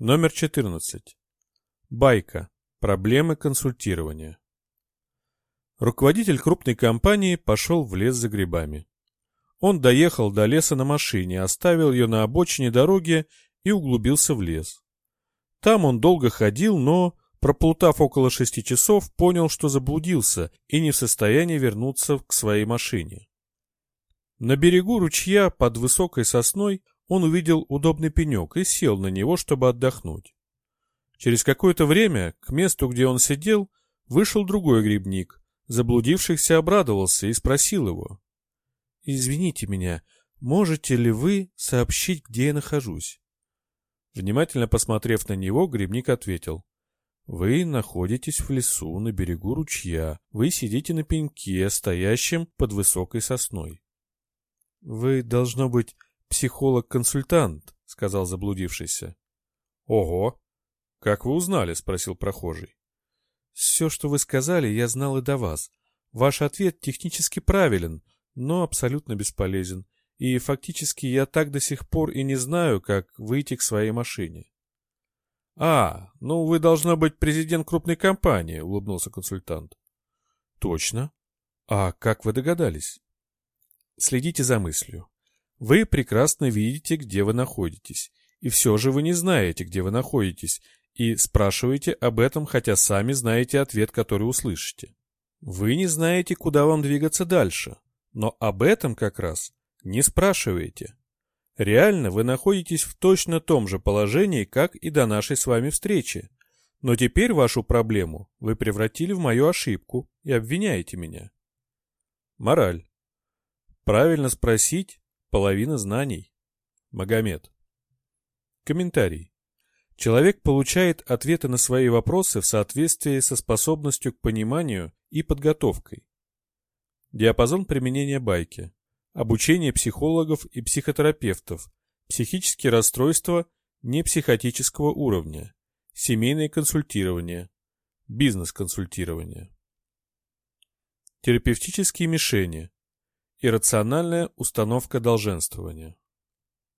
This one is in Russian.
Номер 14. Байка. Проблемы консультирования. Руководитель крупной компании пошел в лес за грибами. Он доехал до леса на машине, оставил ее на обочине дороги и углубился в лес. Там он долго ходил, но, проплутав около шести часов, понял, что заблудился и не в состоянии вернуться к своей машине. На берегу ручья под высокой сосной он увидел удобный пенек и сел на него, чтобы отдохнуть. Через какое-то время к месту, где он сидел, вышел другой грибник. Заблудившихся обрадовался и спросил его. «Извините меня, можете ли вы сообщить, где я нахожусь?» Внимательно посмотрев на него, грибник ответил. «Вы находитесь в лесу на берегу ручья. Вы сидите на пеньке, стоящем под высокой сосной». «Вы, должно быть, психолог-консультант», — сказал заблудившийся. «Ого! Как вы узнали?» — спросил прохожий. «Все, что вы сказали, я знал и до вас. Ваш ответ технически правилен, но абсолютно бесполезен. И фактически я так до сих пор и не знаю, как выйти к своей машине». «А, ну вы должно быть президент крупной компании», — улыбнулся консультант. «Точно. А как вы догадались?» Следите за мыслью. Вы прекрасно видите, где вы находитесь, и все же вы не знаете, где вы находитесь, и спрашиваете об этом, хотя сами знаете ответ, который услышите. Вы не знаете, куда вам двигаться дальше, но об этом как раз не спрашиваете. Реально вы находитесь в точно том же положении, как и до нашей с вами встречи. Но теперь вашу проблему вы превратили в мою ошибку и обвиняете меня. Мораль. Правильно спросить – половина знаний. Магомед. Комментарий. Человек получает ответы на свои вопросы в соответствии со способностью к пониманию и подготовкой. Диапазон применения байки. Обучение психологов и психотерапевтов. Психические расстройства непсихотического уровня. Семейное консультирование. Бизнес-консультирование. Терапевтические мишени. Иррациональная установка долженствования.